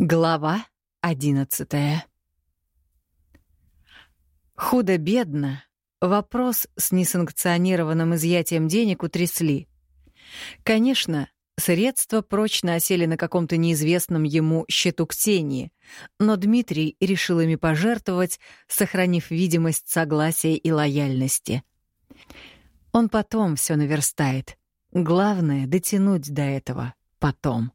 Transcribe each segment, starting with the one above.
Глава одиннадцатая Худо-бедно вопрос с несанкционированным изъятием денег утрясли. Конечно, средства прочно осели на каком-то неизвестном ему счету Ксении, но Дмитрий решил ими пожертвовать, сохранив видимость согласия и лояльности. Он потом все наверстает. Главное — дотянуть до этого потом.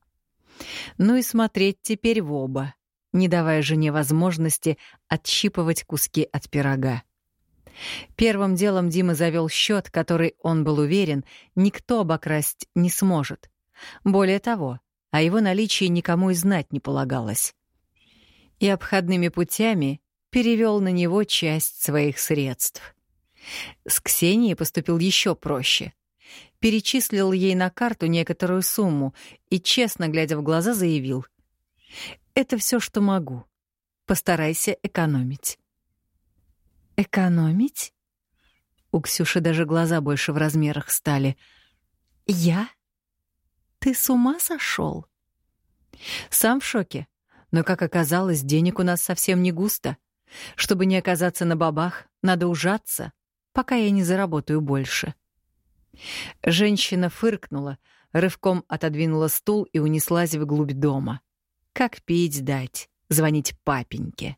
Ну и смотреть теперь в оба, не давая жене возможности отщипывать куски от пирога. Первым делом Дима завел счет, который, он был уверен, никто обокрасть не сможет. Более того, о его наличии никому и знать не полагалось. И обходными путями перевел на него часть своих средств. С Ксенией поступил еще проще — перечислил ей на карту некоторую сумму и, честно глядя в глаза, заявил. «Это все, что могу. Постарайся экономить». «Экономить?» У Ксюши даже глаза больше в размерах стали. «Я? Ты с ума сошел?» Сам в шоке. Но, как оказалось, денег у нас совсем не густо. Чтобы не оказаться на бабах, надо ужаться, пока я не заработаю больше. Женщина фыркнула, рывком отодвинула стул и унеслась вглубь дома. Как пить дать, звонить папеньке.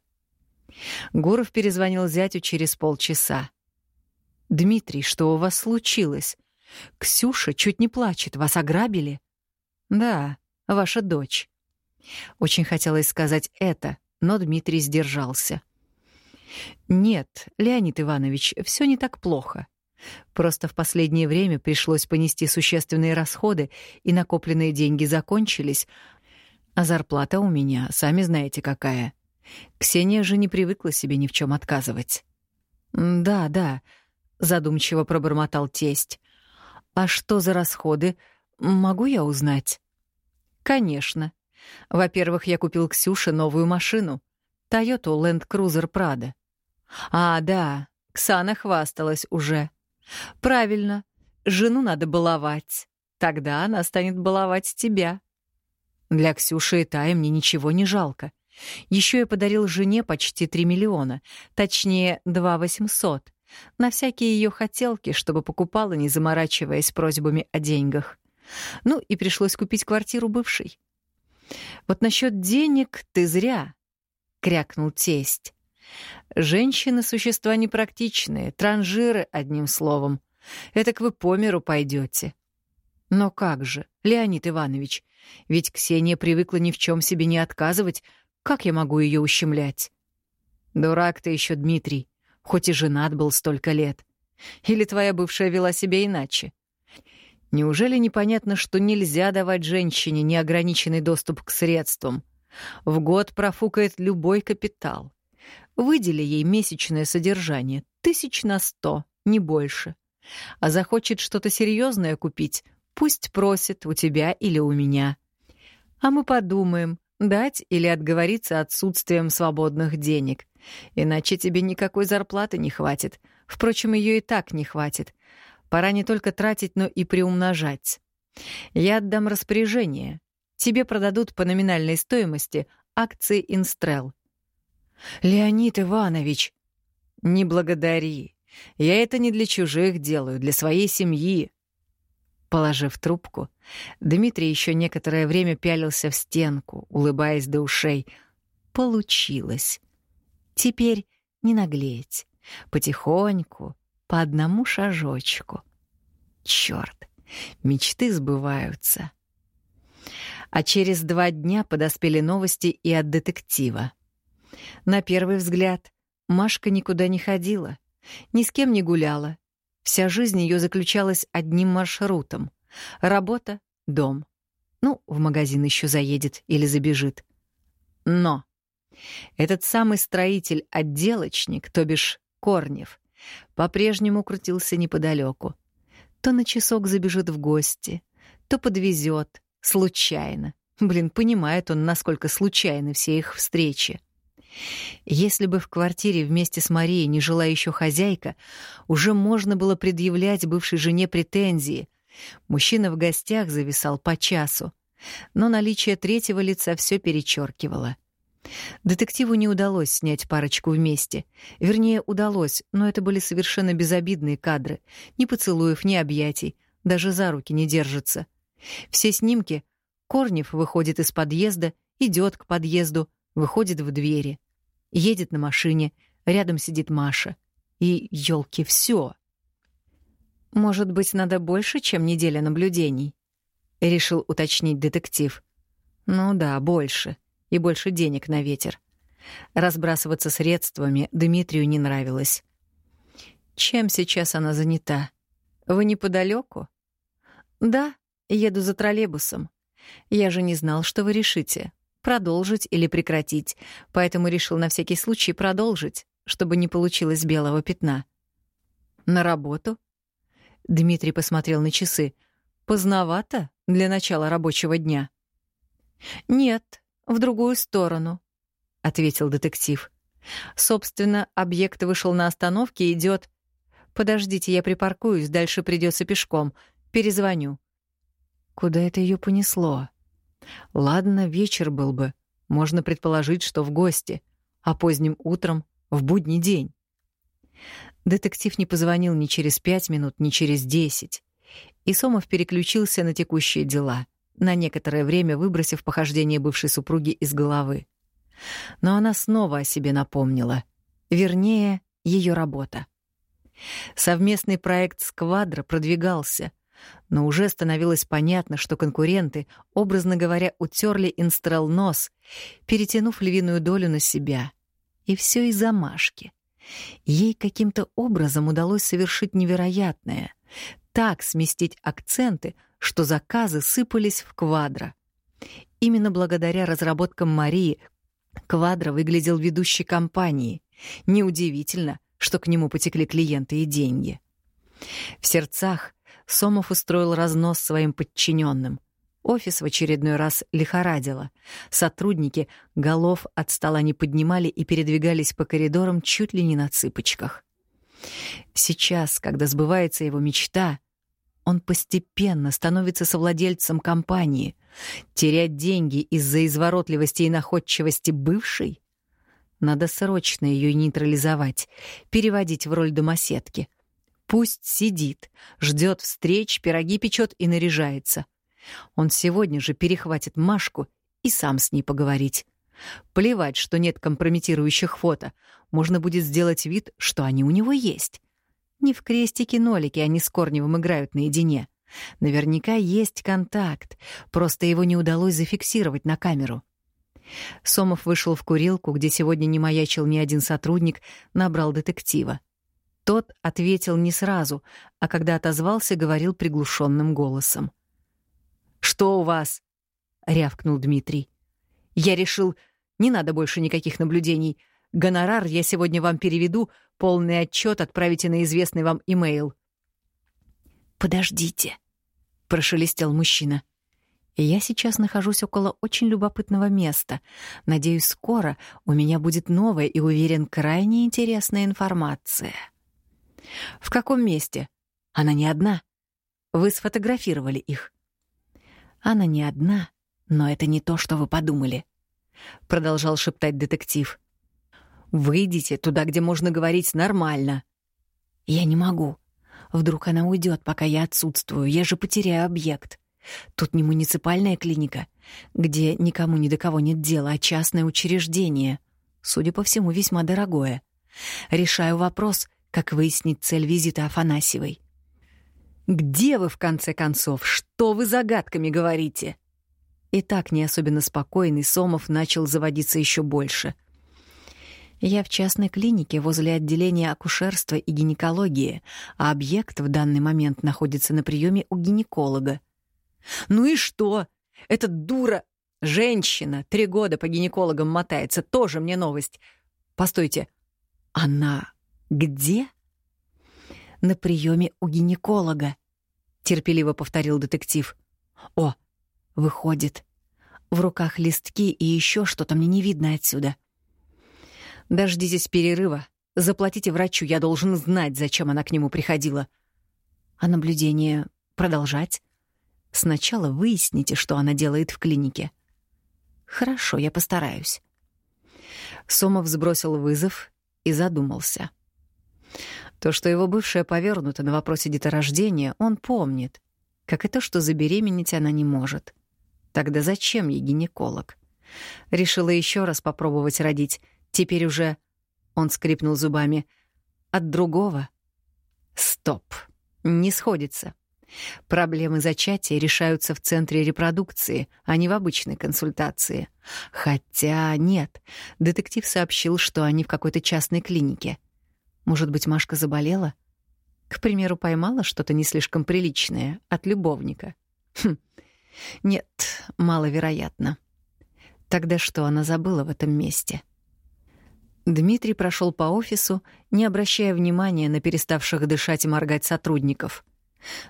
Гуров перезвонил зятю через полчаса. «Дмитрий, что у вас случилось? Ксюша чуть не плачет, вас ограбили?» «Да, ваша дочь». Очень хотелось сказать это, но Дмитрий сдержался. «Нет, Леонид Иванович, все не так плохо. Просто в последнее время пришлось понести существенные расходы, и накопленные деньги закончились, а зарплата у меня, сами знаете, какая. Ксения же не привыкла себе ни в чем отказывать. «Да, да», — задумчиво пробормотал тесть. «А что за расходы? Могу я узнать?» «Конечно. Во-первых, я купил Ксюше новую машину. Toyota Land Cruiser Prado. А, да, Ксана хвасталась уже. Правильно. Жену надо баловать. Тогда она станет баловать тебя. Для Ксюши и Тая мне ничего не жалко. Еще я подарил жене почти 3 миллиона, точнее, 2 800, на всякие ее хотелки, чтобы покупала, не заморачиваясь просьбами о деньгах. Ну и пришлось купить квартиру бывшей. «Вот насчет денег ты зря», — крякнул тесть. Женщины — существа непрактичные, транжиры, одним словом. Этак вы по миру пойдете. Но как же, Леонид Иванович, ведь Ксения привыкла ни в чем себе не отказывать, как я могу ее ущемлять? Дурак ты еще, Дмитрий, хоть и женат был столько лет. Или твоя бывшая вела себя иначе? Неужели непонятно, что нельзя давать женщине неограниченный доступ к средствам? В год профукает любой капитал. Выдели ей месячное содержание, тысяч на сто, не больше. А захочет что-то серьезное купить, пусть просит у тебя или у меня. А мы подумаем, дать или отговориться отсутствием свободных денег. Иначе тебе никакой зарплаты не хватит. Впрочем, ее и так не хватит. Пора не только тратить, но и приумножать. Я отдам распоряжение. Тебе продадут по номинальной стоимости акции Инстрел — «Леонид Иванович!» «Не благодари. Я это не для чужих делаю, для своей семьи». Положив трубку, Дмитрий еще некоторое время пялился в стенку, улыбаясь до ушей. Получилось. Теперь не наглеть. Потихоньку, по одному шажочку. Черт, мечты сбываются. А через два дня подоспели новости и от детектива. На первый взгляд, Машка никуда не ходила, ни с кем не гуляла. Вся жизнь ее заключалась одним маршрутом — работа, дом. Ну, в магазин еще заедет или забежит. Но этот самый строитель-отделочник, то бишь Корнев, по-прежнему крутился неподалеку. То на часок забежит в гости, то подвезет, случайно. Блин, понимает он, насколько случайны все их встречи. Если бы в квартире вместе с Марией не жила еще хозяйка, уже можно было предъявлять бывшей жене претензии. Мужчина в гостях зависал по часу. но наличие третьего лица все перечеркивало. Детективу не удалось снять парочку вместе. Вернее, удалось, но это были совершенно безобидные кадры. Ни поцелуев, ни объятий. Даже за руки не держатся. Все снимки — Корнев выходит из подъезда, идет к подъезду, выходит в двери. Едет на машине, рядом сидит Маша. И, елки, все. «Может быть, надо больше, чем неделя наблюдений?» — решил уточнить детектив. «Ну да, больше. И больше денег на ветер». Разбрасываться средствами Дмитрию не нравилось. «Чем сейчас она занята? Вы неподалеку?» «Да, еду за троллейбусом. Я же не знал, что вы решите, продолжить или прекратить, поэтому решил на всякий случай продолжить, чтобы не получилось белого пятна». «На работу?» Дмитрий посмотрел на часы. Поздновато для начала рабочего дня. Нет, в другую сторону, ответил детектив. Собственно, объект вышел на остановке и идет. Подождите, я припаркуюсь, дальше придется пешком. Перезвоню. Куда это ее понесло? Ладно, вечер был бы. Можно предположить, что в гости, а поздним утром в будний день. Детектив не позвонил ни через пять минут, ни через десять. И Сомов переключился на текущие дела, на некоторое время выбросив похождение бывшей супруги из головы. Но она снова о себе напомнила. Вернее, ее работа. Совместный проект «Сквадра» продвигался, но уже становилось понятно, что конкуренты, образно говоря, утерли инстрел нос, перетянув львиную долю на себя. И все из-за Машки. Ей каким-то образом удалось совершить невероятное — так сместить акценты, что заказы сыпались в квадро. Именно благодаря разработкам Марии Квадро выглядел ведущей компанией. Неудивительно, что к нему потекли клиенты и деньги. В сердцах Сомов устроил разнос своим подчиненным. Офис в очередной раз лихорадило. Сотрудники голов от стола не поднимали и передвигались по коридорам чуть ли не на цыпочках. Сейчас, когда сбывается его мечта, он постепенно становится совладельцем компании. Терять деньги из-за изворотливости и находчивости бывшей? Надо срочно ее нейтрализовать, переводить в роль домоседки. Пусть сидит, ждет встреч, пироги печет и наряжается. Он сегодня же перехватит Машку и сам с ней поговорить. Плевать, что нет компрометирующих фото. Можно будет сделать вид, что они у него есть. Не в крестике-нолике они с Корневым играют наедине. Наверняка есть контакт, просто его не удалось зафиксировать на камеру. Сомов вышел в курилку, где сегодня не маячил ни один сотрудник, набрал детектива. Тот ответил не сразу, а когда отозвался, говорил приглушенным голосом. «Что у вас?» — рявкнул Дмитрий. «Я решил, не надо больше никаких наблюдений. Гонорар я сегодня вам переведу, полный отчет отправите на известный вам имейл». «Подождите», — прошелестел мужчина. «Я сейчас нахожусь около очень любопытного места. Надеюсь, скоро у меня будет новая и, уверен, крайне интересная информация». «В каком месте? Она не одна. Вы сфотографировали их». «Она не одна, но это не то, что вы подумали», — продолжал шептать детектив. «Выйдите туда, где можно говорить нормально». «Я не могу. Вдруг она уйдет, пока я отсутствую. Я же потеряю объект. Тут не муниципальная клиника, где никому ни до кого нет дела, а частное учреждение. Судя по всему, весьма дорогое. Решаю вопрос, как выяснить цель визита Афанасьевой. «Где вы, в конце концов? Что вы загадками говорите?» И так не особенно спокойный Сомов начал заводиться еще больше. Я в частной клинике возле отделения акушерства и гинекологии, а объект в данный момент находится на приеме у гинеколога. Ну и что? Эта дура, женщина, три года по гинекологам мотается, тоже мне новость. Постойте, она где? На приеме у гинеколога, терпеливо повторил детектив. О, Выходит, в руках листки и еще что-то мне не видно отсюда. Дождитесь перерыва. Заплатите врачу, я должен знать, зачем она к нему приходила. А наблюдение продолжать? Сначала выясните, что она делает в клинике. Хорошо, я постараюсь. Сомов сбросил вызов и задумался. То, что его бывшая повернута на вопросе деторождения, он помнит, как и то, что забеременеть она не может. Тогда зачем ей гинеколог? Решила еще раз попробовать родить. Теперь уже... Он скрипнул зубами. От другого? Стоп. Не сходится. Проблемы зачатия решаются в центре репродукции, а не в обычной консультации. Хотя нет, детектив сообщил, что они в какой-то частной клинике. Может быть, Машка заболела? К примеру, поймала что-то не слишком приличное от любовника. Хм. Нет, маловероятно. Тогда что она забыла в этом месте? Дмитрий прошел по офису, не обращая внимания на переставших дышать и моргать сотрудников —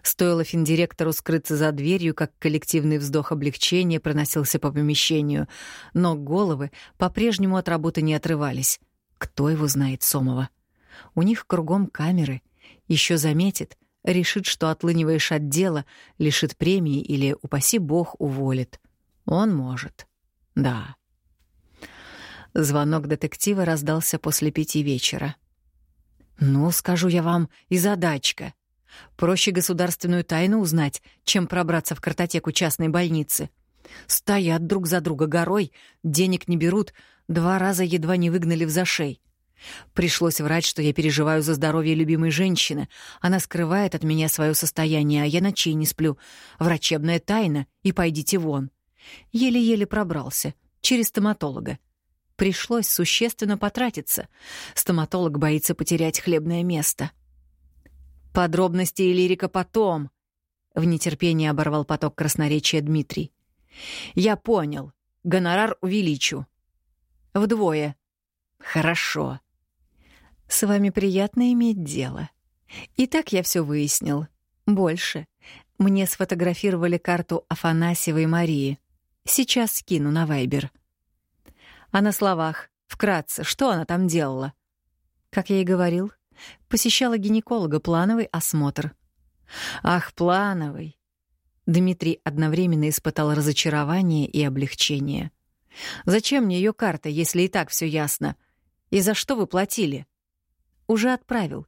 Стоило финдиректору скрыться за дверью, как коллективный вздох облегчения проносился по помещению, но головы по-прежнему от работы не отрывались. Кто его знает, Сомова? У них кругом камеры. Еще заметит, решит, что отлыниваешь от дела, лишит премии или, упаси бог, уволит. Он может. Да. Звонок детектива раздался после пяти вечера. «Ну, скажу я вам, и задачка», Проще государственную тайну узнать, чем пробраться в картотеку частной больницы. Стоят друг за друга горой, денег не берут, два раза едва не выгнали в зашей. Пришлось врать, что я переживаю за здоровье любимой женщины. Она скрывает от меня свое состояние, а я ночей не сплю. Врачебная тайна, и пойдите вон. Еле-еле пробрался, через стоматолога. Пришлось существенно потратиться. Стоматолог боится потерять хлебное место. — Подробности и лирика потом. В нетерпении оборвал поток красноречия Дмитрий. Я понял. Гонорар увеличу. Вдвое. Хорошо. С вами приятно иметь дело. И так я все выяснил. Больше. Мне сфотографировали карту Афанасьевой Марии. Сейчас скину на Вайбер. А на словах, вкратце, что она там делала? Как я и говорил, Посещала гинеколога плановый осмотр. Ах, плановый. Дмитрий одновременно испытал разочарование и облегчение. Зачем мне ее карта, если и так все ясно? И за что вы платили? Уже отправил.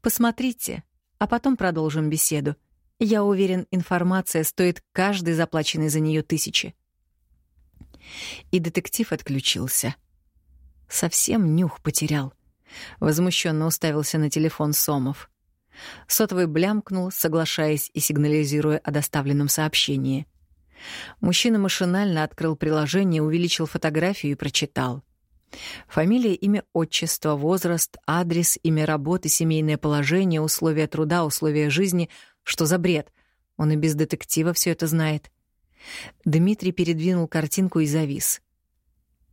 Посмотрите, а потом продолжим беседу. Я уверен, информация стоит каждой заплаченной за нее тысячи. И детектив отключился. Совсем нюх потерял. Возмущенно уставился на телефон Сомов. Сотовый блямкнул, соглашаясь и сигнализируя о доставленном сообщении. Мужчина машинально открыл приложение, увеличил фотографию и прочитал. Фамилия, имя, отчество, возраст, адрес, имя работы, семейное положение, условия труда, условия жизни. Что за бред? Он и без детектива все это знает. Дмитрий передвинул картинку и завис.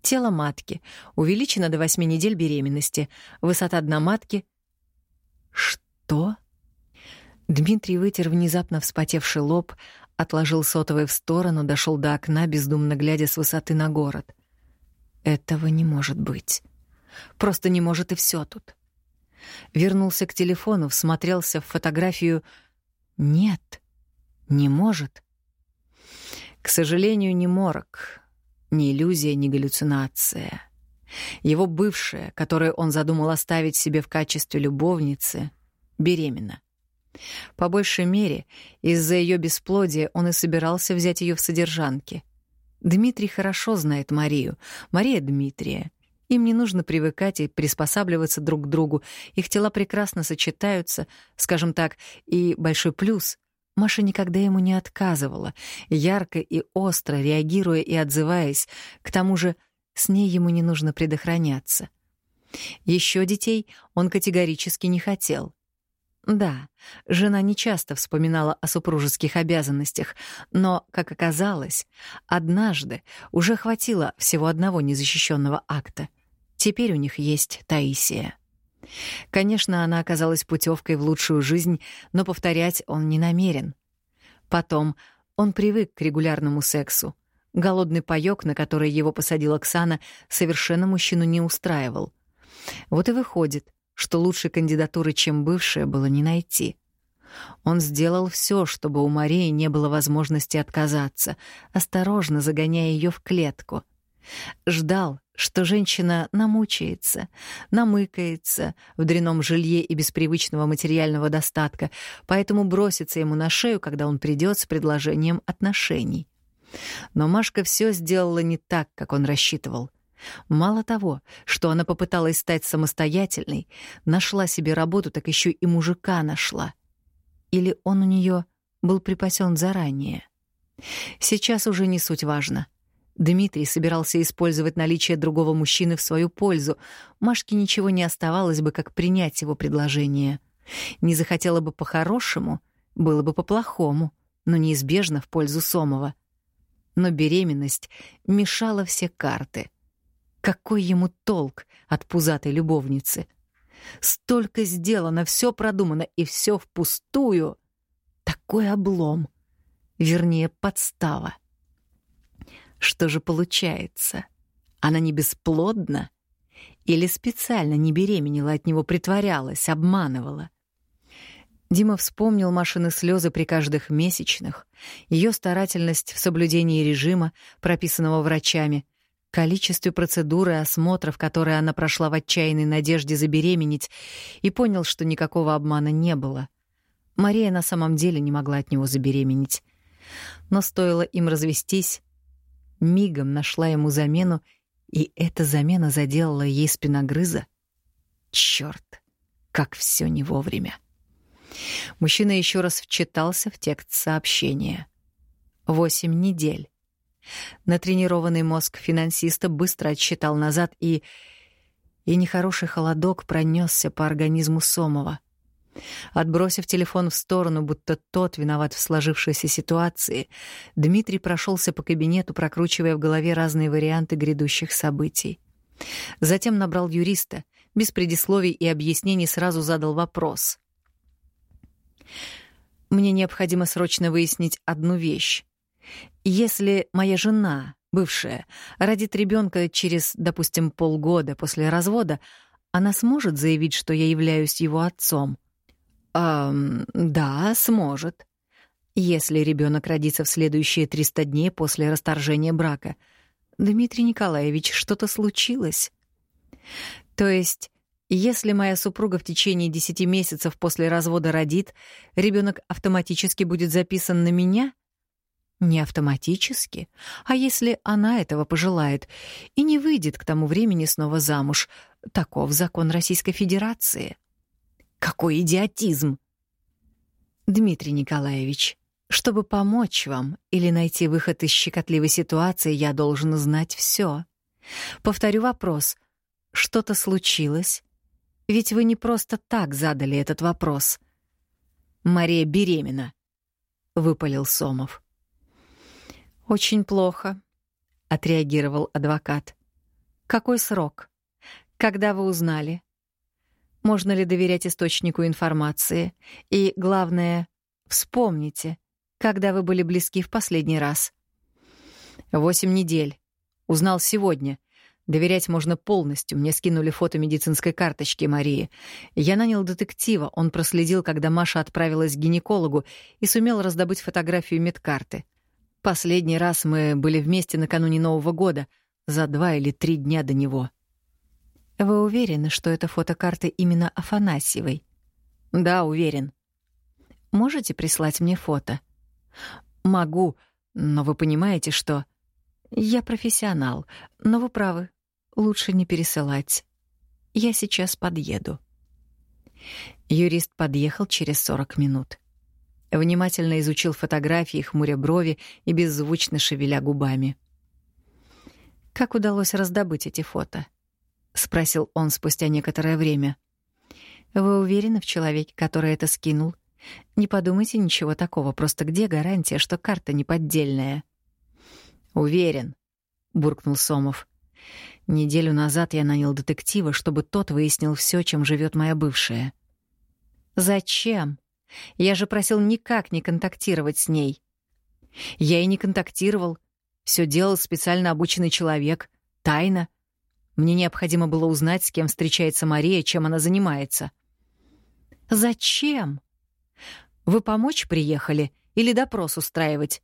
Тело матки увеличено до 8 недель беременности. Высота дна матки... Что? Дмитрий вытер внезапно вспотевший лоб, отложил сотовый в сторону, дошел до окна, бездумно глядя с высоты на город. Этого не может быть. Просто не может и все тут. Вернулся к телефону, всмотрелся в фотографию. Нет, не может. К сожалению, не морок. Ни иллюзия, ни галлюцинация. Его бывшая, которую он задумал оставить себе в качестве любовницы, беременна. По большей мере, из-за ее бесплодия он и собирался взять ее в содержанки. Дмитрий хорошо знает Марию, Мария Дмитрия. Им не нужно привыкать и приспосабливаться друг к другу. Их тела прекрасно сочетаются, скажем так, и большой плюс Маша никогда ему не отказывала, ярко и остро реагируя и отзываясь, к тому же с ней ему не нужно предохраняться. Еще детей он категорически не хотел. Да, жена нечасто вспоминала о супружеских обязанностях, но, как оказалось, однажды уже хватило всего одного незащищенного акта. Теперь у них есть Таисия. Конечно, она оказалась путевкой в лучшую жизнь, но повторять он не намерен. Потом он привык к регулярному сексу. Голодный паёк, на который его посадила Оксана, совершенно мужчину не устраивал. Вот и выходит, что лучшей кандидатуры, чем бывшая, было не найти. Он сделал все, чтобы у Марии не было возможности отказаться, осторожно загоняя ее в клетку. Ждал, что женщина намучается, намыкается в дряном жилье и без привычного материального достатка, поэтому бросится ему на шею, когда он придет с предложением отношений. Но Машка все сделала не так, как он рассчитывал. Мало того, что она попыталась стать самостоятельной, нашла себе работу, так еще и мужика нашла. Или он у нее был припасен заранее. Сейчас уже не суть важно — Дмитрий собирался использовать наличие другого мужчины в свою пользу. Машке ничего не оставалось бы, как принять его предложение. Не захотела бы по-хорошему, было бы по-плохому, но неизбежно в пользу Сомова. Но беременность мешала все карты. Какой ему толк от пузатой любовницы? Столько сделано, все продумано, и все впустую. Такой облом. Вернее, подстава. Что же получается? Она не бесплодна? Или специально не беременела от него, притворялась, обманывала? Дима вспомнил Машины слезы при каждых месячных, ее старательность в соблюдении режима, прописанного врачами, количестве процедур и осмотров, которые она прошла в отчаянной надежде забеременеть, и понял, что никакого обмана не было. Мария на самом деле не могла от него забеременеть. Но стоило им развестись, мигом нашла ему замену, и эта замена заделала ей спиногрыза. Чёрт, как всё не вовремя. Мужчина ещё раз вчитался в текст сообщения. Восемь недель. Натренированный мозг финансиста быстро отсчитал назад, и... И нехороший холодок пронёсся по организму Сомова — Отбросив телефон в сторону, будто тот виноват в сложившейся ситуации, Дмитрий прошелся по кабинету, прокручивая в голове разные варианты грядущих событий. Затем набрал юриста, без предисловий и объяснений сразу задал вопрос. «Мне необходимо срочно выяснить одну вещь. Если моя жена, бывшая, родит ребенка через, допустим, полгода после развода, она сможет заявить, что я являюсь его отцом?» А, да, сможет. Если ребенок родится в следующие 300 дней после расторжения брака. Дмитрий Николаевич, что-то случилось? То есть, если моя супруга в течение 10 месяцев после развода родит, ребенок автоматически будет записан на меня? Не автоматически. А если она этого пожелает и не выйдет к тому времени снова замуж? Таков закон Российской Федерации. Какой идиотизм! Дмитрий Николаевич, чтобы помочь вам или найти выход из щекотливой ситуации, я должен знать все. Повторю вопрос. Что-то случилось? Ведь вы не просто так задали этот вопрос. Мария беременна, выпалил Сомов. Очень плохо, отреагировал адвокат. Какой срок? Когда вы узнали? Можно ли доверять источнику информации? И, главное, вспомните, когда вы были близки в последний раз. Восемь недель. Узнал сегодня. Доверять можно полностью. Мне скинули фото медицинской карточки Марии. Я нанял детектива. Он проследил, когда Маша отправилась к гинекологу и сумел раздобыть фотографию медкарты. Последний раз мы были вместе накануне Нового года, за два или три дня до него. Вы уверены, что это фотокарты именно Афанасьевой? Да, уверен. Можете прислать мне фото? Могу, но вы понимаете, что... Я профессионал, но вы правы. Лучше не пересылать. Я сейчас подъеду. Юрист подъехал через 40 минут. Внимательно изучил фотографии, хмуря брови и беззвучно шевеля губами. Как удалось раздобыть эти фото? —— спросил он спустя некоторое время. «Вы уверены в человеке, который это скинул? Не подумайте ничего такого, просто где гарантия, что карта не поддельная?» «Уверен», — буркнул Сомов. «Неделю назад я нанял детектива, чтобы тот выяснил все, чем живет моя бывшая». «Зачем? Я же просил никак не контактировать с ней». «Я и не контактировал. Все делал специально обученный человек. Тайно. Мне необходимо было узнать, с кем встречается Мария, чем она занимается. Зачем? Вы помочь приехали или допрос устраивать?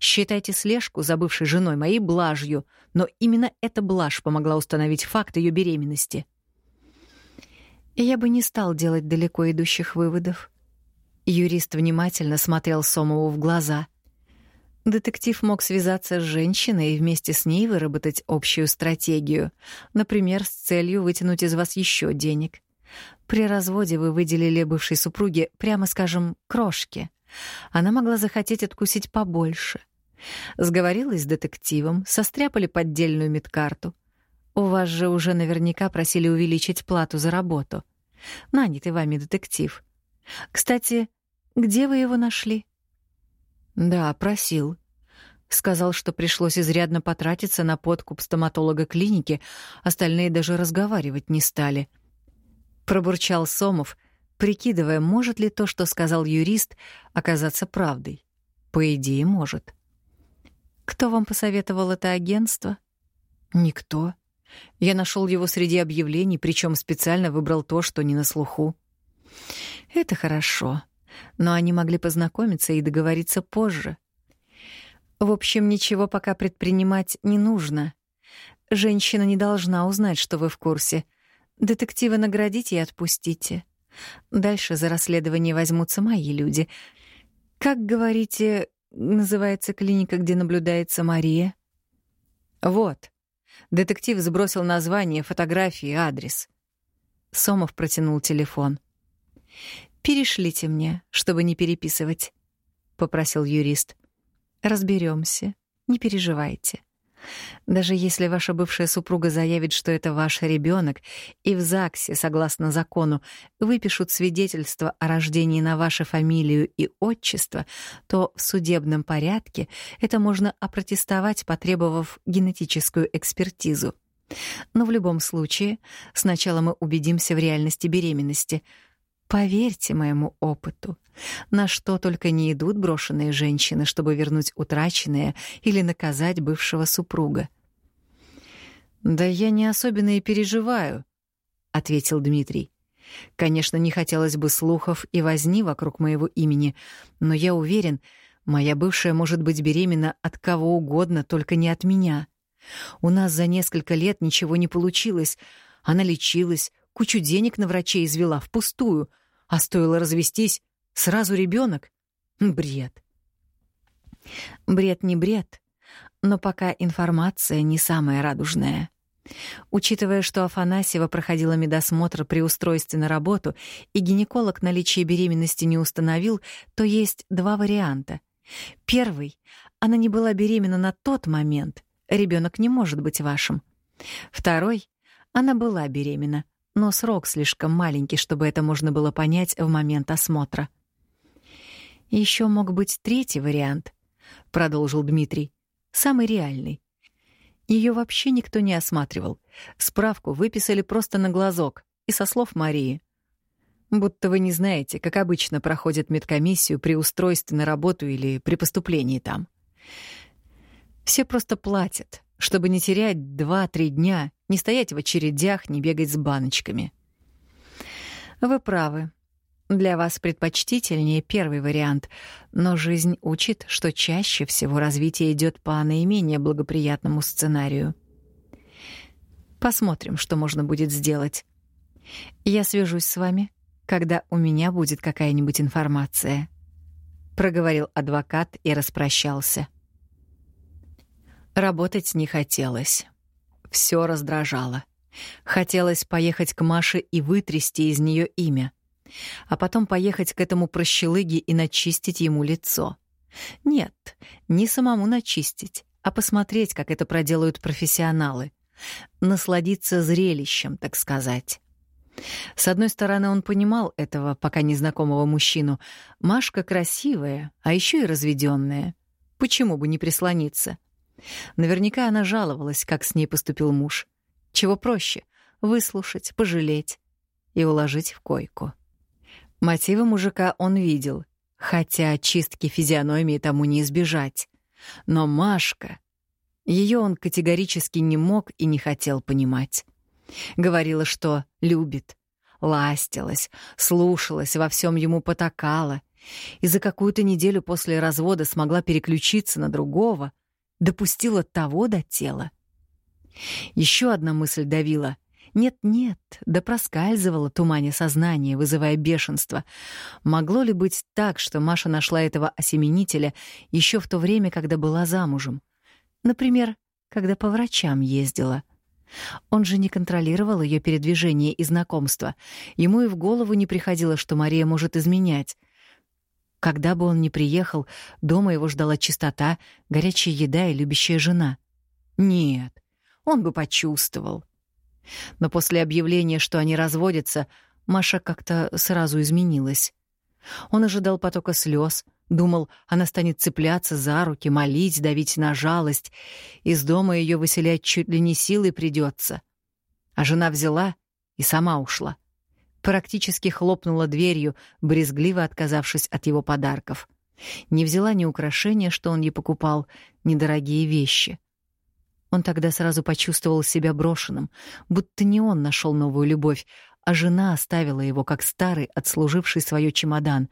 Считайте слежку за бывшей женой моей блажью, но именно эта блажь помогла установить факт ее беременности. Я бы не стал делать далеко идущих выводов. Юрист внимательно смотрел Сомову в глаза. Детектив мог связаться с женщиной и вместе с ней выработать общую стратегию, например, с целью вытянуть из вас еще денег. При разводе вы выделили бывшей супруге, прямо скажем, крошки. Она могла захотеть откусить побольше. Сговорилась с детективом, состряпали поддельную медкарту. У вас же уже наверняка просили увеличить плату за работу. Нанятый вами детектив. Кстати, где вы его нашли? Да, просил. Сказал, что пришлось изрядно потратиться на подкуп стоматолога клиники, остальные даже разговаривать не стали. Пробурчал Сомов, прикидывая, может ли то, что сказал юрист, оказаться правдой. По идее, может. Кто вам посоветовал это агентство? Никто. Я нашел его среди объявлений, причем специально выбрал то, что не на слуху. Это хорошо. Но они могли познакомиться и договориться позже. В общем, ничего пока предпринимать не нужно. Женщина не должна узнать, что вы в курсе. Детектива наградите и отпустите. Дальше за расследование возьмутся мои люди. Как, говорите, называется клиника, где наблюдается Мария? Вот. Детектив сбросил название, фотографии, адрес. Сомов протянул телефон. «Перешлите мне, чтобы не переписывать», — попросил юрист. Разберемся, не переживайте. Даже если ваша бывшая супруга заявит, что это ваш ребенок, и в ЗАГСе, согласно закону, выпишут свидетельство о рождении на вашу фамилию и отчество, то в судебном порядке это можно опротестовать, потребовав генетическую экспертизу. Но в любом случае, сначала мы убедимся в реальности беременности — Поверьте моему опыту, на что только не идут брошенные женщины, чтобы вернуть утраченное или наказать бывшего супруга. «Да я не особенно и переживаю», — ответил Дмитрий. «Конечно, не хотелось бы слухов и возни вокруг моего имени, но я уверен, моя бывшая может быть беременна от кого угодно, только не от меня. У нас за несколько лет ничего не получилось. Она лечилась, кучу денег на врачей извела впустую, а стоило развестись, сразу ребенок. Бред. Бред не бред, но пока информация не самая радужная. Учитывая, что Афанасьева проходила медосмотр при устройстве на работу и гинеколог наличие беременности не установил, то есть два варианта. Первый — она не была беременна на тот момент, ребенок не может быть вашим. Второй — она была беременна, но срок слишком маленький, чтобы это можно было понять в момент осмотра. Еще мог быть третий вариант, продолжил Дмитрий, самый реальный. Ее вообще никто не осматривал. Справку выписали просто на глазок и со слов Марии. Будто вы не знаете, как обычно проходит медкомиссию при устройстве на работу или при поступлении там. Все просто платят, чтобы не терять два-три дня, не стоять в очередях, не бегать с баночками. Вы правы. Для вас предпочтительнее первый вариант, но жизнь учит, что чаще всего развитие идет по наименее благоприятному сценарию. Посмотрим, что можно будет сделать. Я свяжусь с вами, когда у меня будет какая-нибудь информация, проговорил адвокат и распрощался. Работать не хотелось. Все раздражало. Хотелось поехать к Маше и вытрясти из нее имя. А потом поехать к этому прощелыге и начистить ему лицо. Нет, не самому начистить, а посмотреть, как это проделают профессионалы. Насладиться зрелищем, так сказать. С одной стороны, он понимал этого пока незнакомого мужчину. Машка красивая, а еще и разведенная. Почему бы не прислониться? Наверняка она жаловалась, как с ней поступил муж. Чего проще — выслушать, пожалеть и уложить в койку. Мотивы мужика он видел, хотя чистки физиономии тому не избежать. Но Машка... Ее он категорически не мог и не хотел понимать. Говорила, что любит, ластилась, слушалась, во всем ему потакала, и за какую-то неделю после развода смогла переключиться на другого, допустила того до тела. Еще одна мысль давила. Нет-нет, да проскальзывала тумане сознания, вызывая бешенство. Могло ли быть так, что Маша нашла этого осеменителя еще в то время, когда была замужем? Например, когда по врачам ездила. Он же не контролировал ее передвижение и знакомства. Ему и в голову не приходило, что Мария может изменять. Когда бы он ни приехал, дома его ждала чистота, горячая еда и любящая жена. Нет, он бы почувствовал. Но после объявления, что они разводятся, Маша как-то сразу изменилась. Он ожидал потока слез, думал, она станет цепляться за руки, молить, давить на жалость. Из дома ее выселять чуть ли не силой придется. А жена взяла и сама ушла. Практически хлопнула дверью, брезгливо отказавшись от его подарков. Не взяла ни украшения, что он ей покупал, ни дорогие вещи. Он тогда сразу почувствовал себя брошенным, будто не он нашел новую любовь, а жена оставила его как старый, отслуживший свое чемодан,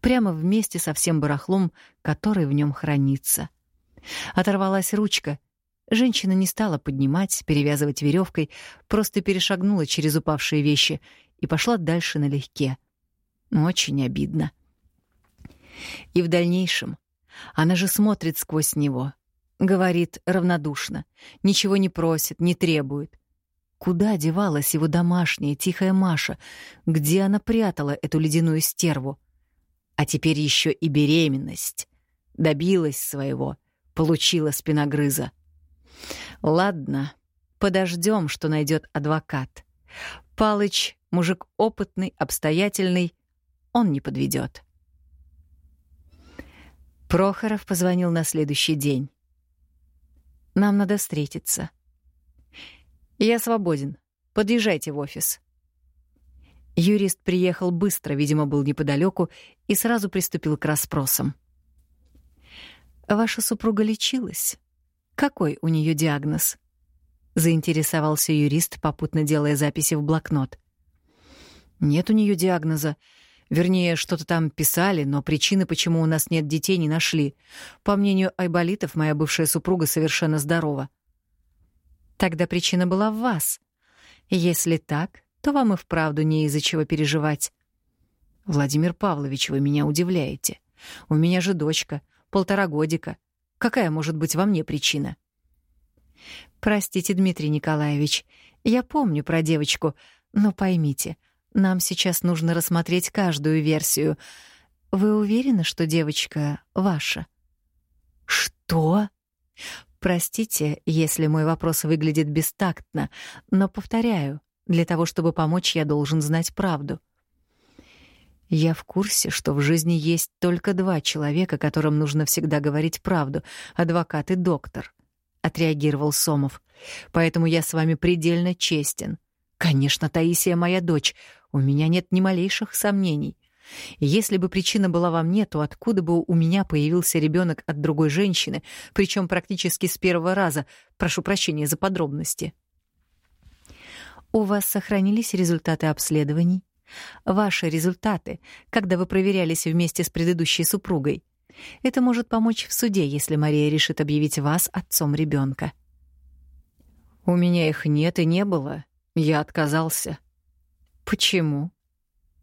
прямо вместе со всем барахлом, который в нем хранится. Оторвалась ручка. Женщина не стала поднимать, перевязывать веревкой, просто перешагнула через упавшие вещи и пошла дальше налегке. Очень обидно. И в дальнейшем она же смотрит сквозь него, говорит равнодушно, ничего не просит, не требует. Куда девалась его домашняя тихая Маша? Где она прятала эту ледяную стерву? А теперь еще и беременность. Добилась своего, получила спиногрыза. Ладно, подождем, что найдет адвокат. Палыч — мужик опытный, обстоятельный, он не подведет. Прохоров позвонил на следующий день. «Нам надо встретиться», «Я свободен. Подъезжайте в офис». Юрист приехал быстро, видимо, был неподалеку, и сразу приступил к расспросам. «Ваша супруга лечилась? Какой у нее диагноз?» — заинтересовался юрист, попутно делая записи в блокнот. «Нет у нее диагноза. Вернее, что-то там писали, но причины, почему у нас нет детей, не нашли. По мнению Айболитов, моя бывшая супруга совершенно здорова. Тогда причина была в вас. Если так, то вам и вправду не из-за чего переживать. Владимир Павлович, вы меня удивляете. У меня же дочка, полтора годика. Какая может быть во мне причина? Простите, Дмитрий Николаевич, я помню про девочку, но поймите, нам сейчас нужно рассмотреть каждую версию. Вы уверены, что девочка ваша? Что? Простите, если мой вопрос выглядит бестактно, но повторяю, для того, чтобы помочь, я должен знать правду. Я в курсе, что в жизни есть только два человека, которым нужно всегда говорить правду — адвокат и доктор, — отреагировал Сомов. Поэтому я с вами предельно честен. Конечно, Таисия моя дочь, у меня нет ни малейших сомнений. Если бы причина была во мне, то откуда бы у меня появился ребенок от другой женщины, причем практически с первого раза? Прошу прощения за подробности. У вас сохранились результаты обследований? Ваши результаты, когда вы проверялись вместе с предыдущей супругой. Это может помочь в суде, если Мария решит объявить вас отцом ребенка. У меня их нет и не было. Я отказался. Почему?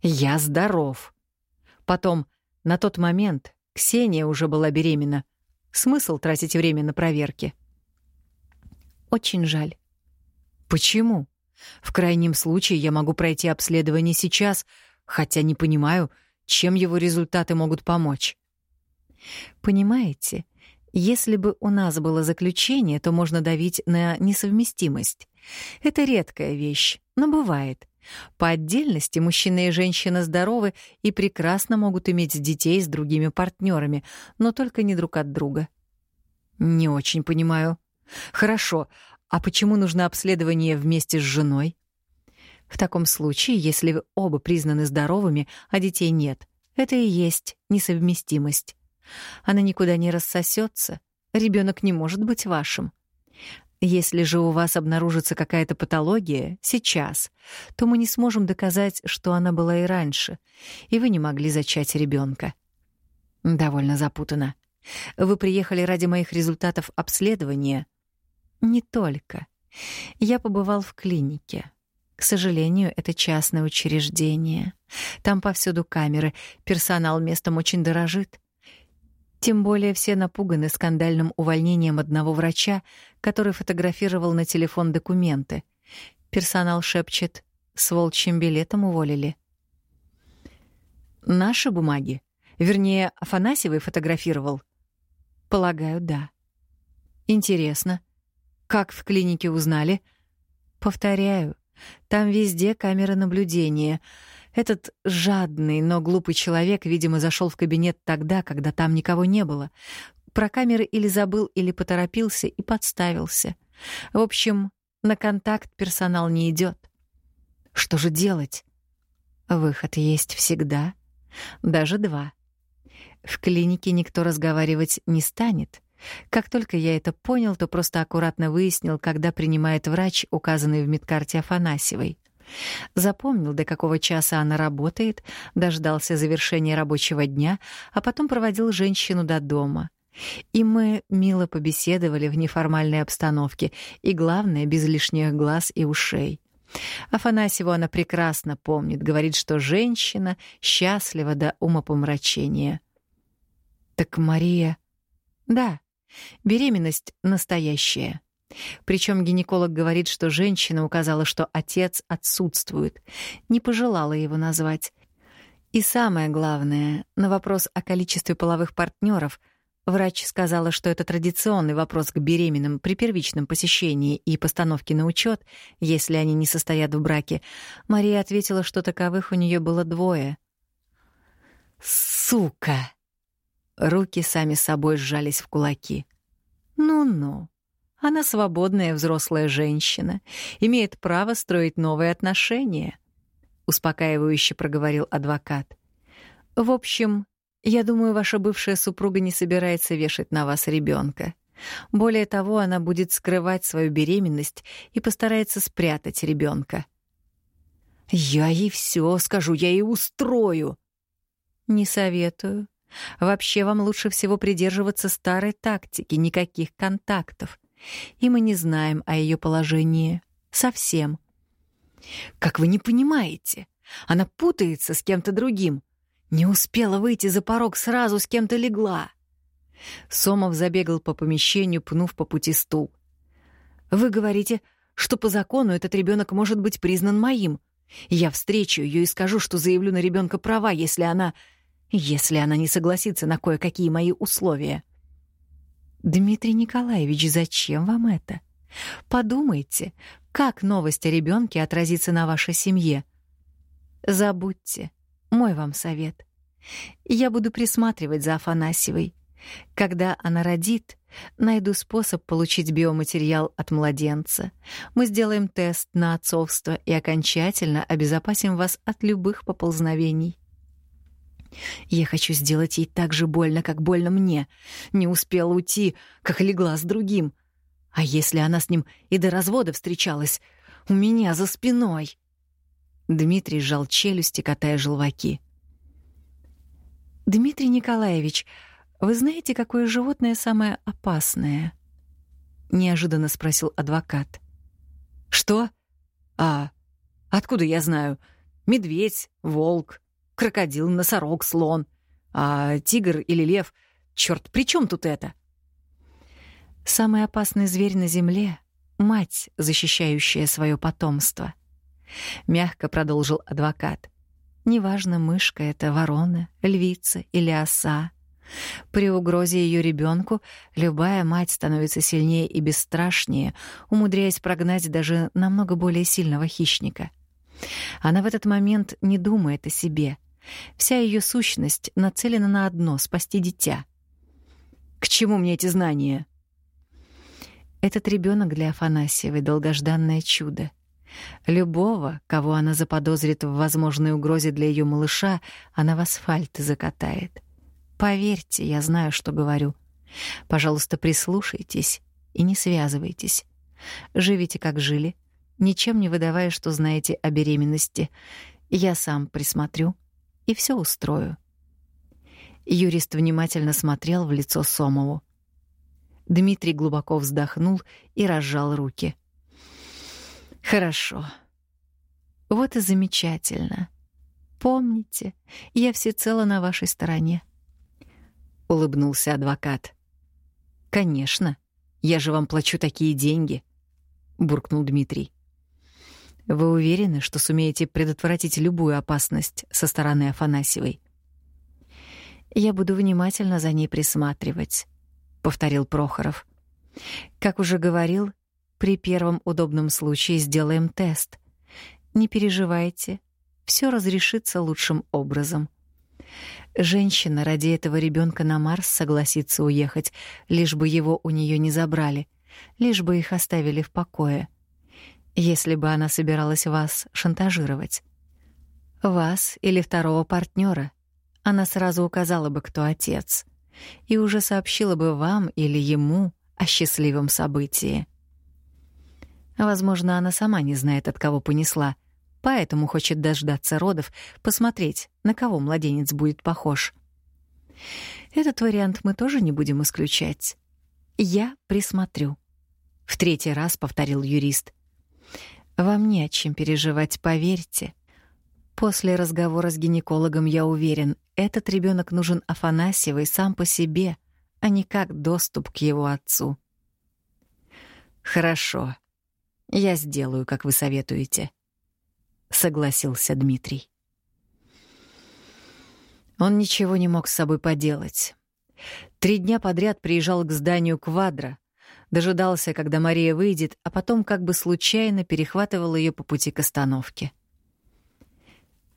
Я здоров. Потом, на тот момент, Ксения уже была беременна. Смысл тратить время на проверки? Очень жаль. Почему? В крайнем случае я могу пройти обследование сейчас, хотя не понимаю, чем его результаты могут помочь. Понимаете, если бы у нас было заключение, то можно давить на несовместимость. Это редкая вещь, но бывает. По отдельности мужчина и женщина здоровы и прекрасно могут иметь детей с другими партнерами, но только не друг от друга. Не очень понимаю. Хорошо, а почему нужно обследование вместе с женой? В таком случае, если вы оба признаны здоровыми, а детей нет, это и есть несовместимость. Она никуда не рассосется, ребенок не может быть вашим. Если же у вас обнаружится какая-то патология сейчас, то мы не сможем доказать, что она была и раньше, и вы не могли зачать ребенка. Довольно запутано. Вы приехали ради моих результатов обследования? Не только. Я побывал в клинике. К сожалению, это частное учреждение. Там повсюду камеры, персонал местом очень дорожит. Тем более все напуганы скандальным увольнением одного врача, который фотографировал на телефон документы. Персонал шепчет, с волчьим билетом уволили. Наши бумаги? Вернее, Афанасьевый фотографировал? Полагаю, да. Интересно. Как в клинике узнали? Повторяю, там везде камеры наблюдения. Этот жадный, но глупый человек, видимо, зашел в кабинет тогда, когда там никого не было. Про камеры или забыл, или поторопился и подставился. В общем, на контакт персонал не идет. Что же делать? Выход есть всегда. Даже два. В клинике никто разговаривать не станет. Как только я это понял, то просто аккуратно выяснил, когда принимает врач, указанный в медкарте Афанасьевой. Запомнил, до какого часа она работает, дождался завершения рабочего дня, а потом проводил женщину до дома. И мы мило побеседовали в неформальной обстановке, и главное, без лишних глаз и ушей. Афанасьеву она прекрасно помнит, говорит, что женщина счастлива до умопомрачения. Так Мария... Да, беременность настоящая. Причем гинеколог говорит, что женщина указала, что отец отсутствует, не пожелала его назвать. И самое главное, на вопрос о количестве половых партнеров врач сказала, что это традиционный вопрос к беременным при первичном посещении и постановке на учет, если они не состоят в браке. Мария ответила, что таковых у нее было двое. «Сука!» Руки сами собой сжались в кулаки. «Ну-ну». Она свободная взрослая женщина, имеет право строить новые отношения, успокаивающе проговорил адвокат. В общем, я думаю, ваша бывшая супруга не собирается вешать на вас ребенка. Более того, она будет скрывать свою беременность и постарается спрятать ребенка. Я ей все скажу, я ей устрою. Не советую. Вообще вам лучше всего придерживаться старой тактики, никаких контактов и мы не знаем о ее положении. Совсем. Как вы не понимаете, она путается с кем-то другим. Не успела выйти за порог, сразу с кем-то легла. Сомов забегал по помещению, пнув по пути стул. Вы говорите, что по закону этот ребенок может быть признан моим. Я встречу ее и скажу, что заявлю на ребенка права, если она... если она не согласится на кое-какие мои условия. Дмитрий Николаевич, зачем вам это? Подумайте, как новость о ребенке отразится на вашей семье. Забудьте, мой вам совет. Я буду присматривать за Афанасьевой. Когда она родит, найду способ получить биоматериал от младенца. Мы сделаем тест на отцовство и окончательно обезопасим вас от любых поползновений. Я хочу сделать ей так же больно, как больно мне. Не успела уйти, как легла с другим. А если она с ним и до развода встречалась? У меня за спиной. Дмитрий сжал челюсти, катая желваки. Дмитрий Николаевич, вы знаете, какое животное самое опасное? неожиданно спросил адвокат. Что? А откуда я знаю? Медведь, волк, крокодил, носорог, слон. А тигр или лев? Черт, при чем тут это? Самый опасный зверь на земле — мать, защищающая свое потомство. Мягко продолжил адвокат. Неважно, мышка это, ворона, львица или оса. При угрозе ее ребенку любая мать становится сильнее и бесстрашнее, умудряясь прогнать даже намного более сильного хищника. Она в этот момент не думает о себе, Вся ее сущность нацелена на одно — спасти дитя. К чему мне эти знания? Этот ребенок для Афанасьевой — долгожданное чудо. Любого, кого она заподозрит в возможной угрозе для ее малыша, она в асфальт закатает. Поверьте, я знаю, что говорю. Пожалуйста, прислушайтесь и не связывайтесь. Живите, как жили, ничем не выдавая, что знаете о беременности. Я сам присмотрю, и все устрою. Юрист внимательно смотрел в лицо Сомову. Дмитрий глубоко вздохнул и разжал руки. Хорошо. Вот и замечательно. Помните, я всецело на вашей стороне. Улыбнулся адвокат. Конечно. Я же вам плачу такие деньги, буркнул Дмитрий. Вы уверены, что сумеете предотвратить любую опасность со стороны Афанасьевой? Я буду внимательно за ней присматривать, повторил Прохоров. Как уже говорил, при первом удобном случае сделаем тест. Не переживайте, все разрешится лучшим образом. Женщина ради этого ребенка на Марс согласится уехать, лишь бы его у нее не забрали, лишь бы их оставили в покое. Если бы она собиралась вас шантажировать, вас или второго партнера, она сразу указала бы, кто отец, и уже сообщила бы вам или ему о счастливом событии. Возможно, она сама не знает, от кого понесла, поэтому хочет дождаться родов, посмотреть, на кого младенец будет похож. Этот вариант мы тоже не будем исключать. Я присмотрю. В третий раз повторил юрист. Вам не о чем переживать, поверьте. После разговора с гинекологом я уверен, этот ребенок нужен Афанасьевой сам по себе, а не как доступ к его отцу. Хорошо. Я сделаю, как вы советуете, согласился Дмитрий. Он ничего не мог с собой поделать. Три дня подряд приезжал к зданию Квадра, дожидался, когда Мария выйдет, а потом как бы случайно перехватывал ее по пути к остановке.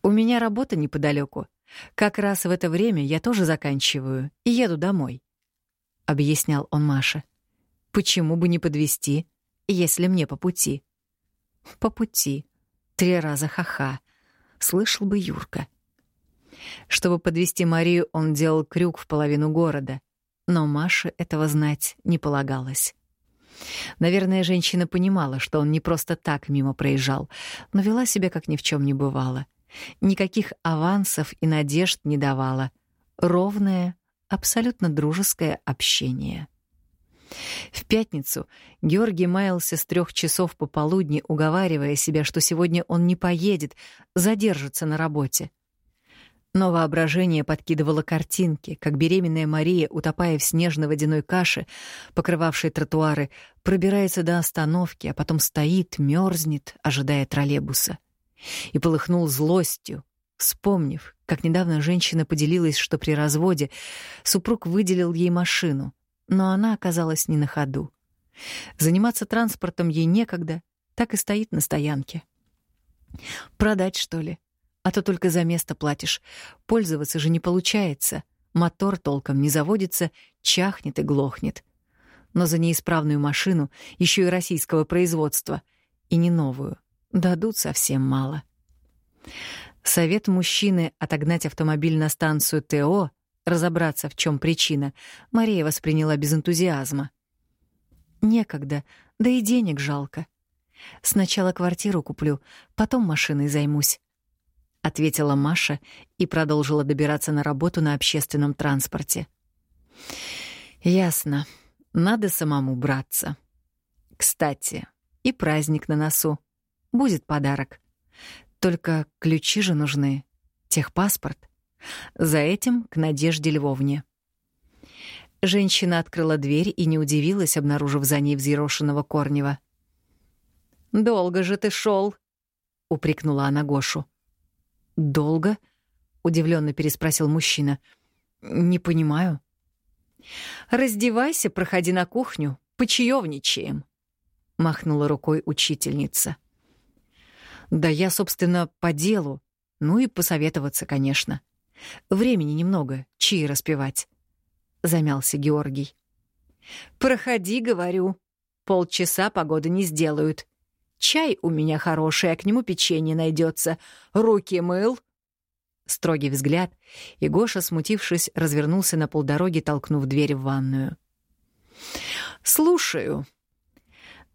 У меня работа неподалеку. Как раз в это время я тоже заканчиваю и еду домой, объяснял он Маше. Почему бы не подвести? если мне по пути. По пути. Три раза ха-ха. Слышал бы Юрка. Чтобы подвести Марию, он делал крюк в половину города, но Маше этого знать не полагалось. Наверное, женщина понимала, что он не просто так мимо проезжал, но вела себя как ни в чем не бывало. Никаких авансов и надежд не давала. Ровное, абсолютно дружеское общение. В пятницу Георгий маялся с трех часов пополудни, уговаривая себя, что сегодня он не поедет, задержится на работе. Но воображение подкидывало картинки, как беременная Мария, утопая в снежно-водяной каше, покрывавшей тротуары, пробирается до остановки, а потом стоит, мерзнет, ожидая троллейбуса. И полыхнул злостью, вспомнив, как недавно женщина поделилась, что при разводе супруг выделил ей машину, но она оказалась не на ходу. Заниматься транспортом ей некогда, так и стоит на стоянке. Продать, что ли? А то только за место платишь. Пользоваться же не получается. Мотор толком не заводится, чахнет и глохнет. Но за неисправную машину, еще и российского производства, и не новую, дадут совсем мало. Совет мужчины отогнать автомобиль на станцию ТО Разобраться, в чем причина, Мария восприняла без энтузиазма. Некогда, да и денег жалко. Сначала квартиру куплю, потом машиной займусь, ответила Маша и продолжила добираться на работу на общественном транспорте. Ясно. Надо самому браться. Кстати, и праздник на носу. Будет подарок. Только ключи же нужны. Техпаспорт. За этим к Надежде Львовне. Женщина открыла дверь и не удивилась, обнаружив за ней взъерошенного Корнева. «Долго же ты шел, упрекнула она Гошу. «Долго?» — удивленно переспросил мужчина. «Не понимаю». «Раздевайся, проходи на кухню, почаевничаем», — махнула рукой учительница. «Да я, собственно, по делу. Ну и посоветоваться, конечно». Времени немного, чьи распевать. Замялся Георгий. Проходи, говорю. Полчаса погоды не сделают. Чай у меня хороший, а к нему печенье найдется. Руки мыл. Строгий взгляд, и Гоша, смутившись, развернулся на полдороги, толкнув дверь в ванную. «Слушаю»,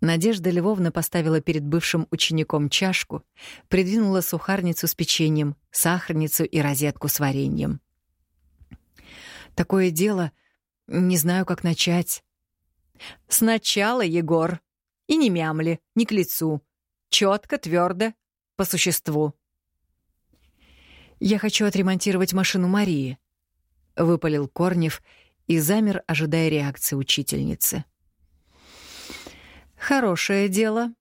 Надежда Львовна поставила перед бывшим учеником чашку, придвинула сухарницу с печеньем, сахарницу и розетку с вареньем. Такое дело, не знаю, как начать. Сначала, Егор. И не мямли, не к лицу. Четко, твердо, по существу. Я хочу отремонтировать машину Марии, выпалил Корнев и замер, ожидая реакции учительницы. Хорошее дело,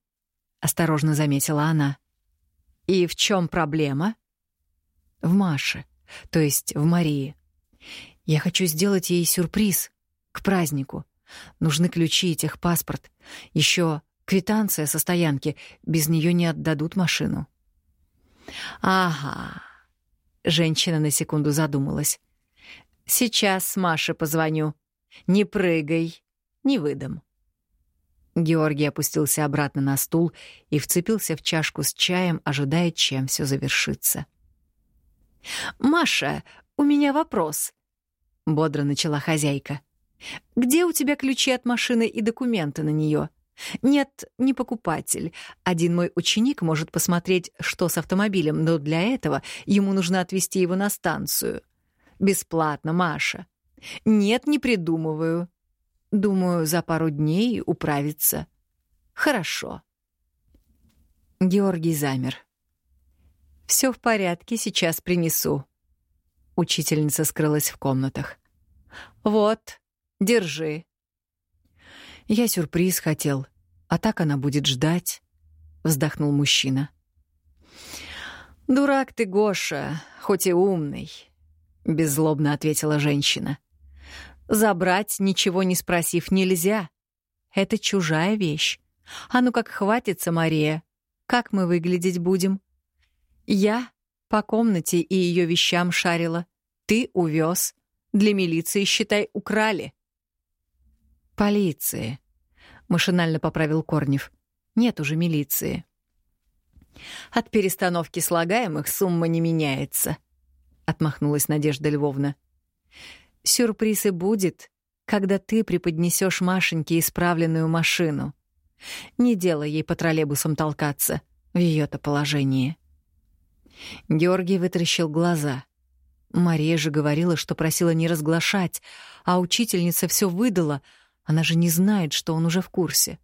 осторожно заметила она. И в чем проблема? В Маше, то есть в Марии. Я хочу сделать ей сюрприз к празднику. Нужны ключи и техпаспорт. Еще квитанция со стоянки. Без нее не отдадут машину. Ага. Женщина на секунду задумалась. Сейчас Маше позвоню. Не прыгай, не выдам. Георгий опустился обратно на стул и вцепился в чашку с чаем, ожидая, чем все завершится. «Маша, у меня вопрос», — бодро начала хозяйка. «Где у тебя ключи от машины и документы на нее? Нет, не покупатель. Один мой ученик может посмотреть, что с автомобилем, но для этого ему нужно отвезти его на станцию. Бесплатно, Маша. Нет, не придумываю. Думаю, за пару дней управиться. Хорошо. Георгий замер. Все в порядке, сейчас принесу. Учительница скрылась в комнатах. Вот, держи. Я сюрприз хотел, а так она будет ждать, вздохнул мужчина. Дурак ты, Гоша, хоть и умный, беззлобно ответила женщина. Забрать, ничего не спросив, нельзя. Это чужая вещь. А ну как хватится, Мария. Как мы выглядеть будем? Я по комнате и ее вещам шарила. Ты увез. Для милиции, считай, украли. Полиции. Машинально поправил Корнев. Нет уже милиции. От перестановки слагаемых сумма не меняется. Отмахнулась Надежда Львовна. Сюрприз и будет, когда ты преподнесешь Машеньке исправленную машину. Не делай ей по троллейбусам толкаться в ее-то положении. Георгий вытаращил глаза. Мария же говорила, что просила не разглашать, а учительница все выдала. Она же не знает, что он уже в курсе.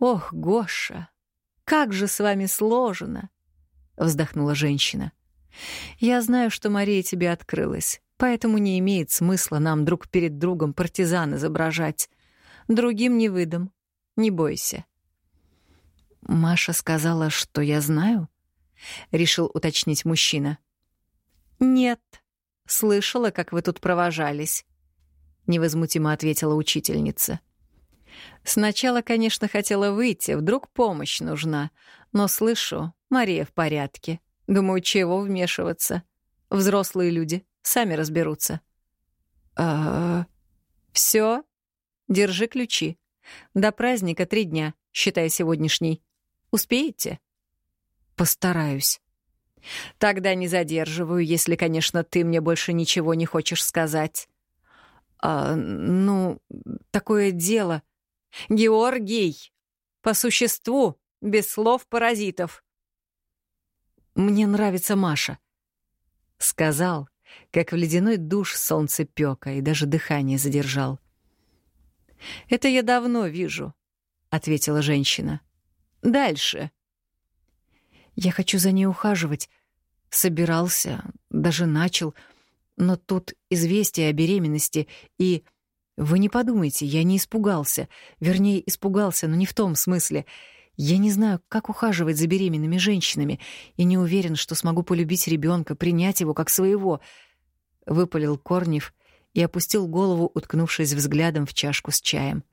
«Ох, Гоша, как же с вами сложно!» — вздохнула женщина. «Я знаю, что Мария тебе открылась. Поэтому не имеет смысла нам друг перед другом партизан изображать. Другим не выдам. Не бойся. Маша сказала, что я знаю? Решил уточнить мужчина. Нет. Слышала, как вы тут провожались. Невозмутимо ответила учительница. Сначала, конечно, хотела выйти, вдруг помощь нужна. Но слышу, Мария в порядке. Думаю, чего вмешиваться? Взрослые люди. Сами разберутся. А, все. Держи ключи. До праздника три дня, считай сегодняшний. Успеете? Постараюсь. Тогда не задерживаю, если, конечно, ты мне больше ничего не хочешь сказать. А, ну, такое дело. Георгий, по существу, без слов паразитов. Мне нравится Маша. Сказал как в ледяной душ солнце пёка и даже дыхание задержал. «Это я давно вижу», — ответила женщина. «Дальше». «Я хочу за ней ухаживать. Собирался, даже начал, но тут известие о беременности и...» Вы не подумайте, я не испугался. Вернее, испугался, но не в том смысле. Я не знаю, как ухаживать за беременными женщинами, и не уверен, что смогу полюбить ребенка, принять его как своего. Выпалил Корнев и опустил голову, уткнувшись взглядом в чашку с чаем.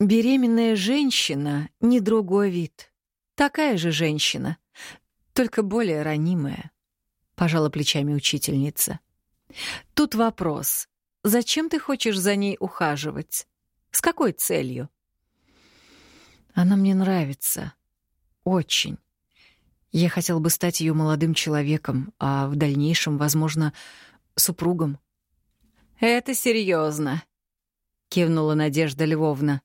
Беременная женщина — не другой вид. Такая же женщина, только более ранимая, — пожала плечами учительница. Тут вопрос. Зачем ты хочешь за ней ухаживать? С какой целью? Она мне нравится. Очень. Я хотел бы стать ее молодым человеком, а в дальнейшем, возможно, супругом. Это серьезно, кивнула Надежда Львовна.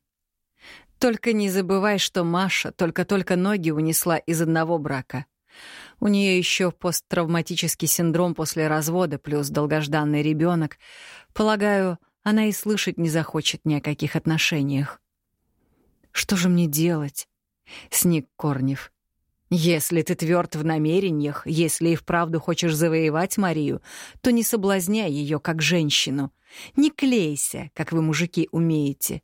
Только не забывай, что Маша только-только ноги унесла из одного брака. У нее еще посттравматический синдром после развода плюс долгожданный ребенок. Полагаю, она и слышать не захочет ни о каких отношениях. Что же мне делать? Сник Корнев. Если ты тверд в намерениях, если и вправду хочешь завоевать Марию, то не соблазняй ее как женщину. Не клейся, как вы, мужики, умеете.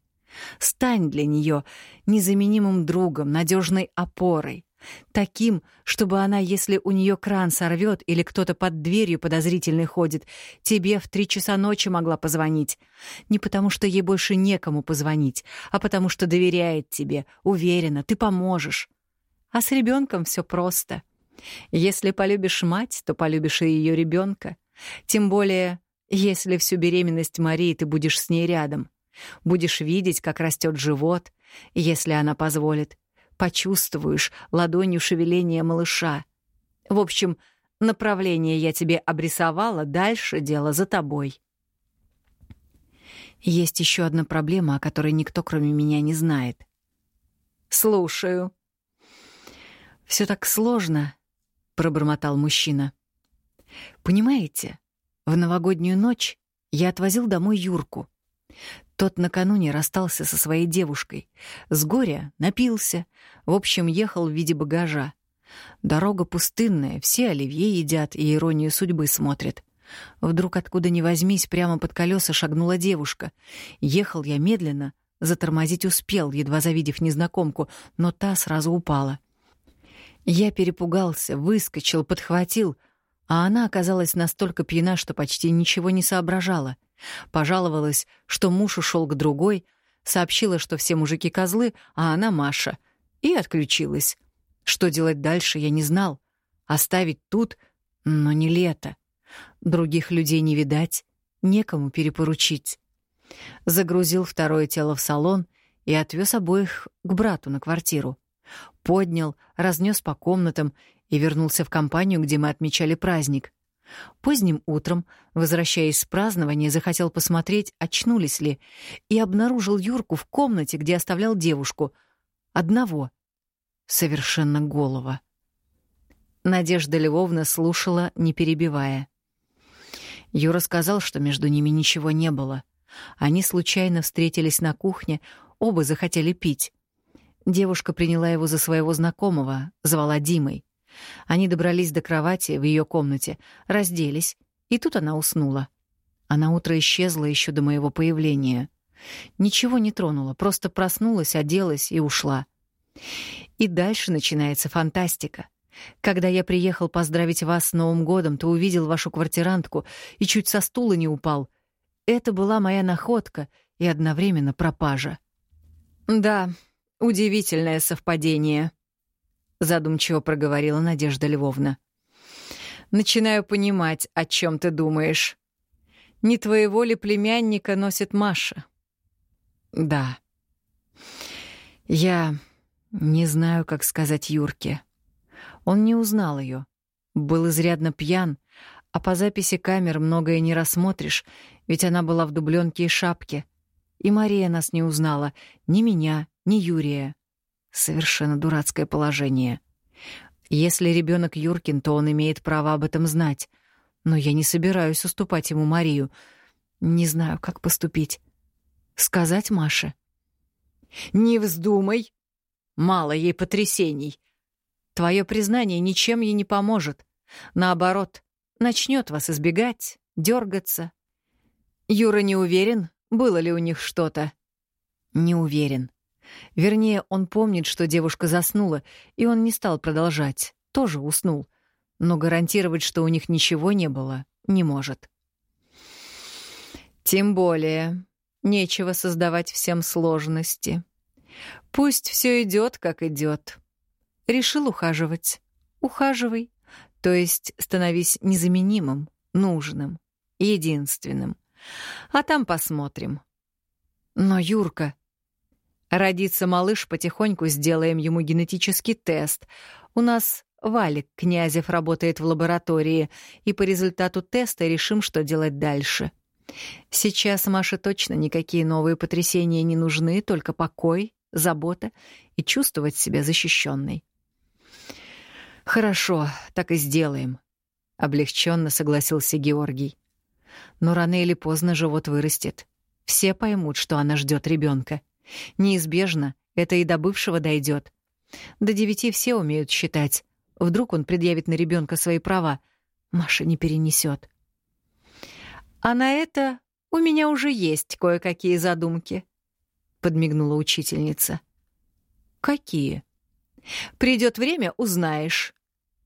Стань для нее незаменимым другом, надежной опорой. Таким, чтобы она, если у нее кран сорвет или кто-то под дверью подозрительный ходит, тебе в три часа ночи могла позвонить. Не потому, что ей больше некому позвонить, а потому, что доверяет тебе, уверена, ты поможешь. А с ребенком все просто. Если полюбишь мать, то полюбишь и ее ребенка. Тем более, если всю беременность Марии ты будешь с ней рядом. Будешь видеть, как растет живот, если она позволит. Почувствуешь ладонью шевеление малыша. В общем, направление я тебе обрисовала, дальше дело за тобой. Есть еще одна проблема, о которой никто, кроме меня, не знает. Слушаю. Все так сложно, пробормотал мужчина. Понимаете, в новогоднюю ночь я отвозил домой Юрку. Тот накануне расстался со своей девушкой. С горя напился. В общем, ехал в виде багажа. Дорога пустынная, все оливье едят и иронию судьбы смотрят. Вдруг откуда ни возьмись, прямо под колеса шагнула девушка. Ехал я медленно, затормозить успел, едва завидев незнакомку, но та сразу упала. Я перепугался, выскочил, подхватил, а она оказалась настолько пьяна, что почти ничего не соображала. Пожаловалась, что муж ушел к другой, сообщила, что все мужики козлы, а она Маша, и отключилась. Что делать дальше, я не знал. Оставить тут, но не лето. Других людей не видать, некому перепоручить. Загрузил второе тело в салон и отвез обоих к брату на квартиру. Поднял, разнес по комнатам и вернулся в компанию, где мы отмечали праздник. Поздним утром, возвращаясь с празднования, захотел посмотреть, очнулись ли, и обнаружил Юрку в комнате, где оставлял девушку. Одного. Совершенно голого. Надежда Львовна слушала, не перебивая. Юра сказал, что между ними ничего не было. Они случайно встретились на кухне, оба захотели пить. Девушка приняла его за своего знакомого, звала Димой. Они добрались до кровати в ее комнате, разделись, и тут она уснула. Она утро исчезла еще до моего появления. Ничего не тронула, просто проснулась, оделась и ушла. И дальше начинается фантастика. Когда я приехал поздравить вас с Новым годом, то увидел вашу квартирантку и чуть со стула не упал. Это была моя находка и одновременно пропажа. Да, удивительное совпадение, задумчиво проговорила Надежда Львовна. Начинаю понимать, о чем ты думаешь. Не твоего ли племянника носит Маша? Да. Я не знаю, как сказать Юрке. Он не узнал ее. Был изрядно пьян, а по записи камер многое не рассмотришь, ведь она была в дубленке и шапке. И Мария нас не узнала, ни меня, ни Юрия. Совершенно дурацкое положение. Если ребенок Юркин, то он имеет право об этом знать. Но я не собираюсь уступать ему Марию. Не знаю, как поступить. Сказать Маше? Не вздумай. Мало ей потрясений. Твое признание ничем ей не поможет. Наоборот, начнет вас избегать, дергаться. Юра не уверен, было ли у них что-то. Не уверен. Вернее, он помнит, что девушка заснула, и он не стал продолжать, тоже уснул. Но гарантировать, что у них ничего не было, не может. Тем более, нечего создавать всем сложности. Пусть все идет, как идет. Решил ухаживать. Ухаживай. То есть становись незаменимым, нужным, единственным. А там посмотрим. Но Юрка... Родится малыш, потихоньку сделаем ему генетический тест. У нас Валик Князев работает в лаборатории, и по результату теста решим, что делать дальше. Сейчас Маше точно никакие новые потрясения не нужны, только покой, забота и чувствовать себя защищенной. Хорошо, так и сделаем, облегченно согласился Георгий. Но рано или поздно живот вырастет. Все поймут, что она ждет ребенка. Неизбежно это и до бывшего дойдет. До девяти все умеют считать. Вдруг он предъявит на ребенка свои права. Маша не перенесет. А на это у меня уже есть кое-какие задумки, подмигнула учительница. Какие? Придет время, узнаешь.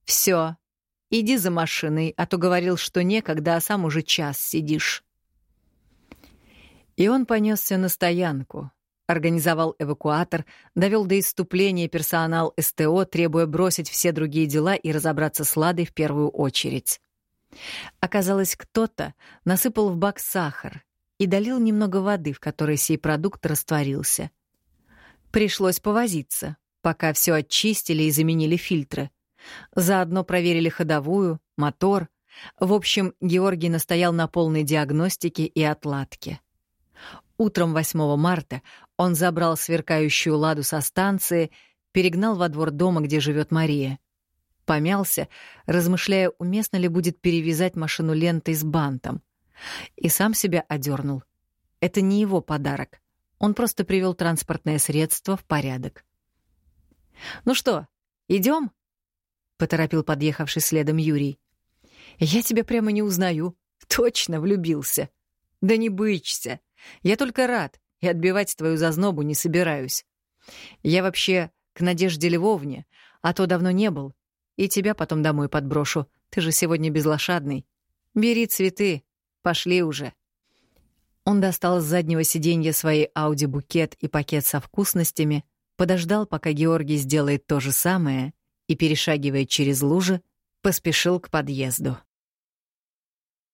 Все, иди за машиной, а то говорил, что некогда, а сам уже час сидишь. И он понесся на стоянку, организовал эвакуатор, довел до иступления персонал СТО, требуя бросить все другие дела и разобраться с Ладой в первую очередь. Оказалось, кто-то насыпал в бак сахар и долил немного воды, в которой сей продукт растворился. Пришлось повозиться, пока все очистили и заменили фильтры. Заодно проверили ходовую, мотор. В общем, Георгий настоял на полной диагностике и отладке. Утром 8 марта он забрал сверкающую ладу со станции, перегнал во двор дома, где живет Мария. Помялся, размышляя, уместно ли будет перевязать машину лентой с бантом. И сам себя одернул. Это не его подарок. Он просто привел транспортное средство в порядок. «Ну что, идем? поторопил подъехавший следом Юрий. «Я тебя прямо не узнаю. Точно влюбился. Да не бычься. Я только рад, и отбивать твою зазнобу не собираюсь. Я вообще к Надежде Львовне, а то давно не был. И тебя потом домой подброшу. Ты же сегодня безлошадный. Бери цветы. Пошли уже. Он достал с заднего сиденья свои Ауди-букет и пакет со вкусностями, подождал, пока Георгий сделает то же самое, и, перешагивая через лужи, поспешил к подъезду.